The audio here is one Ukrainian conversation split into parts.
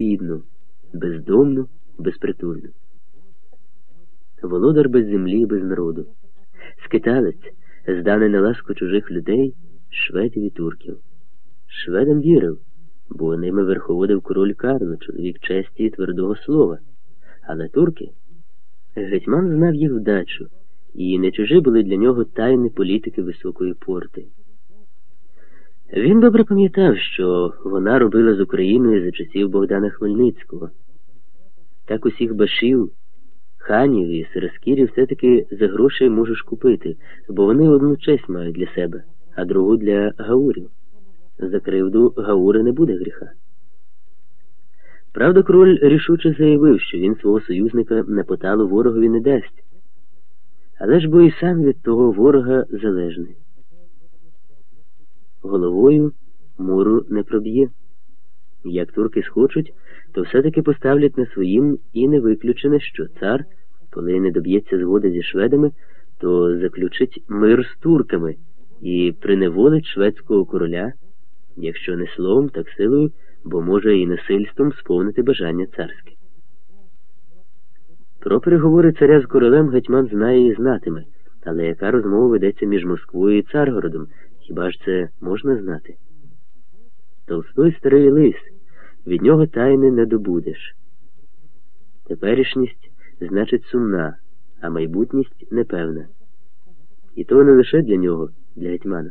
бідну, бездомну, безпритульну. Володар без землі, без народу, скиталець, зданий на ласку чужих людей, шведів і турків. Шведам вірив, бо ними верховодив король Карло, чоловік честі і твердого слова. Але турки, гетьман знав їх вдачу, і не чужі були для нього тайни політики високої порти. Він добре пам'ятав, що вона робила з Україною за часів Богдана Хмельницького. Так усіх башів, ханів і сираскірів все-таки за гроші можеш купити, бо вони одну честь мають для себе, а другу для гаурів. За кривду Гаури не буде гріха. Правда, король рішуче заявив, що він свого союзника на поталу ворогові не дасть, але ж бо і сам від того ворога залежний. Головою муру не проб'є. Як турки схочуть, то все-таки поставлять на своїм і не виключене, що цар, коли не доб'ється згоди зі шведами, то заключить мир з турками і приневолить шведського короля якщо не словом, так силою, бо може і насильством сповнити бажання царське. Про переговори царя з королем гетьман знає і знатиме, але яка розмова ведеться між Москвою і Царгородом, хіба ж це можна знати? Толстой старий лис, від нього тайни не добудеш. Теперішність значить сумна, а майбутність непевна. І то не лише для нього, для гетьмана.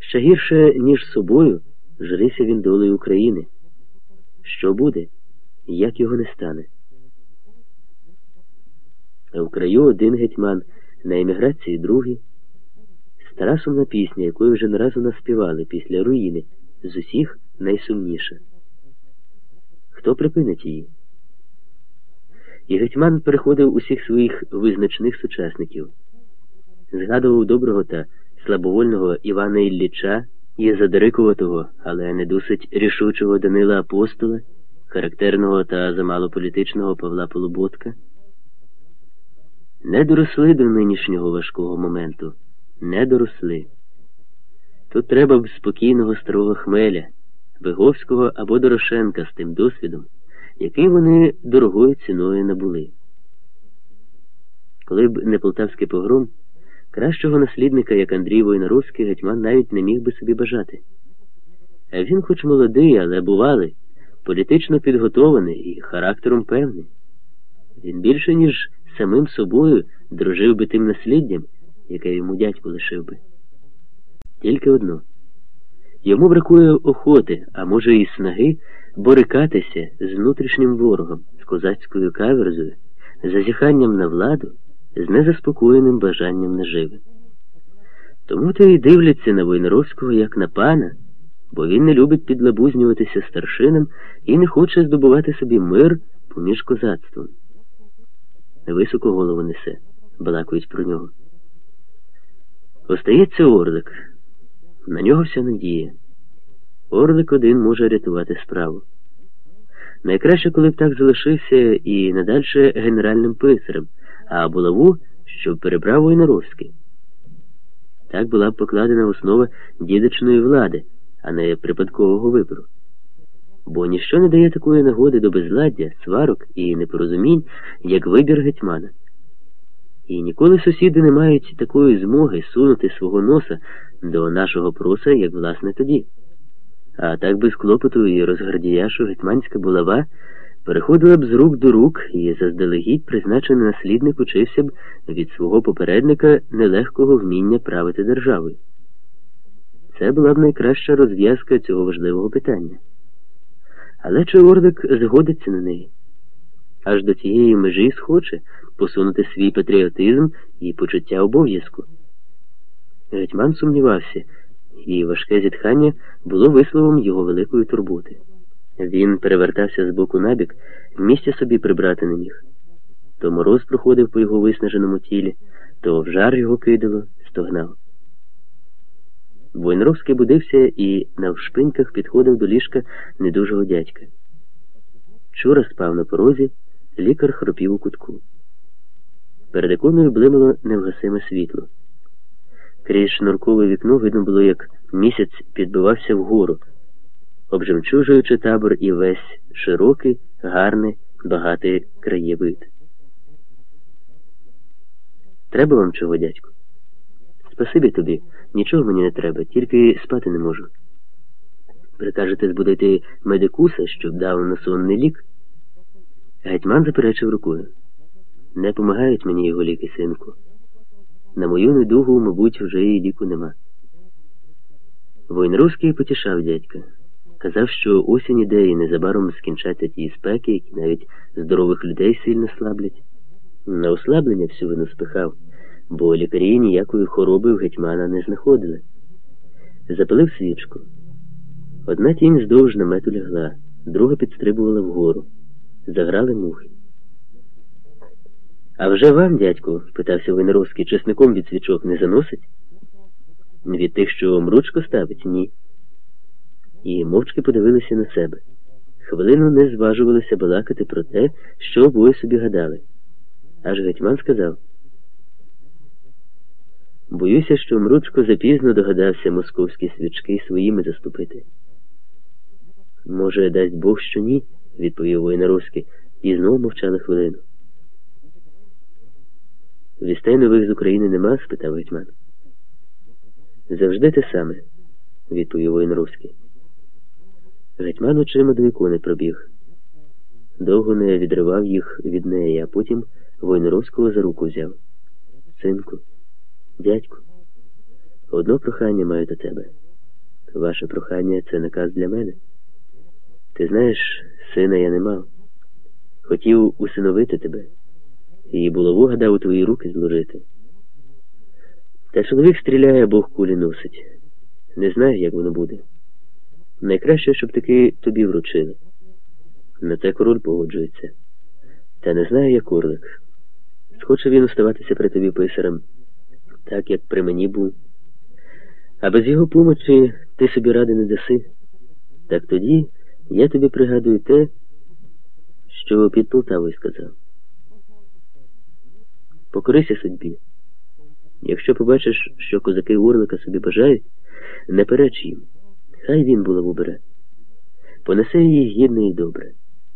Ще гірше, ніж собою, жрися він долею України. Що буде, як його не стане? А в краю один гетьман, на еміграції другий. Стара сумна пісня, якою вже не разу наспівали після руїни, з усіх найсумніша. Хто припинить її? І гетьман переходив усіх своїх визначних сучасників, згадував доброго та слабовольного Івана Ілліча і задирикуватого, але не досить рішучого Данила Апостола, характерного та замало політичного Павла Полуботка. Не доросли до нинішнього важкого моменту, не доросли. Тут треба б спокійного старого хмеля, Виговського або Дорошенка з тим досвідом, який вони дорогою ціною набули. Коли б не полтавський погром. Кращого наслідника, як Андрій Войнаровський, гетьман навіть не міг би собі бажати. А він, хоч молодий, але бувалий, політично підготований і характером певний. Він більше, ніж самим собою дружив би тим насліддям, яке йому дядько лишив би. Тільки одно йому бракує охоти, а може, і снаги борикатися з внутрішнім ворогом, з козацькою каверзою, зазіханням на владу з незаспокоєним бажанням наживи. Тому то й дивляться на Войнаровського як на пана, бо він не любить підлабузнюватися старшинам і не хоче здобувати собі мир поміж козацтвом. Високо голову несе, балакують про нього. Остається Орлик. На нього вся надія. Орлик один може рятувати справу. Найкраще, коли б так залишився і надальше генеральним писарем а булаву, щоб перебрав Войнаровський. Так була б покладена основа дідочної влади, а не припадкового вибору. Бо ніщо не дає такої нагоди до безладдя, сварок і непорозумінь, як вибір гетьмана. І ніколи сусіди не мають такої змоги сунути свого носа до нашого проса, як власне тоді. А так без клопоту і розгардія, що гетьманська булава переходила б з рук до рук і заздалегідь призначений наслідник учився б від свого попередника нелегкого вміння правити державою. Це була б найкраща розв'язка цього важливого питання. Але чи Ордик згодиться на неї? Аж до цієї межі схоче посунути свій патріотизм і почуття обов'язку. Гетьман сумнівався, і важке зітхання було висловом його великої турботи. Він перевертався з боку на бік, місця собі прибрати не міг. То мороз проходив по його виснаженому тілі, то в жар його кидало, стогнав. Войнровський будився і на вшпиньках підходив до ліжка недужого дядька. Чура спав на порозі, лікар хропів у кутку. Перед іконою блимало невгасиме світло. Крізь шнуркове вікно видно було, як місяць підбивався вгору. обжемчужуючи табор і весь широкий, гарний, багатий краєвид. Треба вам чого, дядьку? Спасибі тобі, нічого мені не треба, тільки спати не можу. Прикажете збудити медикуса, щоб дав на сонний лік? Гетьман заперечив рукою. Не помагають мені його ліки, синку. На мою недугу, мабуть, вже і ліку нема. Воїнруський потішав дядька. Казав, що осінь іде і незабаром скінчаться ті спеки, які навіть здорових людей сильно слаблять. На ослаблення всю вину спихав, бо лікарі ніякої хвороби в гетьмана не знаходили. Запалив свічку. Одна тінь здовж намету лягла, друга підстрибувала вгору. Заграли мухи. А вже вам, дядьку, питався Войнаровський, чесником від свічок не заносить? Від тих, що мручко ставить, ні. І мовчки подивилися на себе. Хвилину не зважувалися балакати про те, що обоє собі гадали. Аж гетьман сказав. Боюся, що Мручко запізно догадався московські свічки своїми заступити. Може, дасть Бог, що ні, відповів Войнаровський, і знову мовчали хвилину. Вістей нових з України нема? спитав гетьман. Завжди те саме, відповів Войнаровський. Гетьман очима до ікони пробіг. Довго не відривав їх від неї, а потім Войнаровського за руку взяв. Синку, дядьку, одно прохання маю до тебе. Ваше прохання це наказ для мене. Ти знаєш, сина я не мав. Хотів усиновити тебе, і булаву гадав у твої руки зложити. Та чоловік стріляє, Бог кулі носить. Не знаю, як воно буде. Найкраще, щоб таки тобі вручили. На те король погоджується. Та не знаю, як Орлик. Схоче він оставатися при тобі писарем, так як при мені був. А без його помочі ти собі ради не даси. Так тоді я тобі пригадую те, що під Полтавою сказав. Покорися судьбі. Якщо побачиш, що козаки Урлика собі бажають, не переч їм. Хай він було вибере. Понесе її гідно і добре.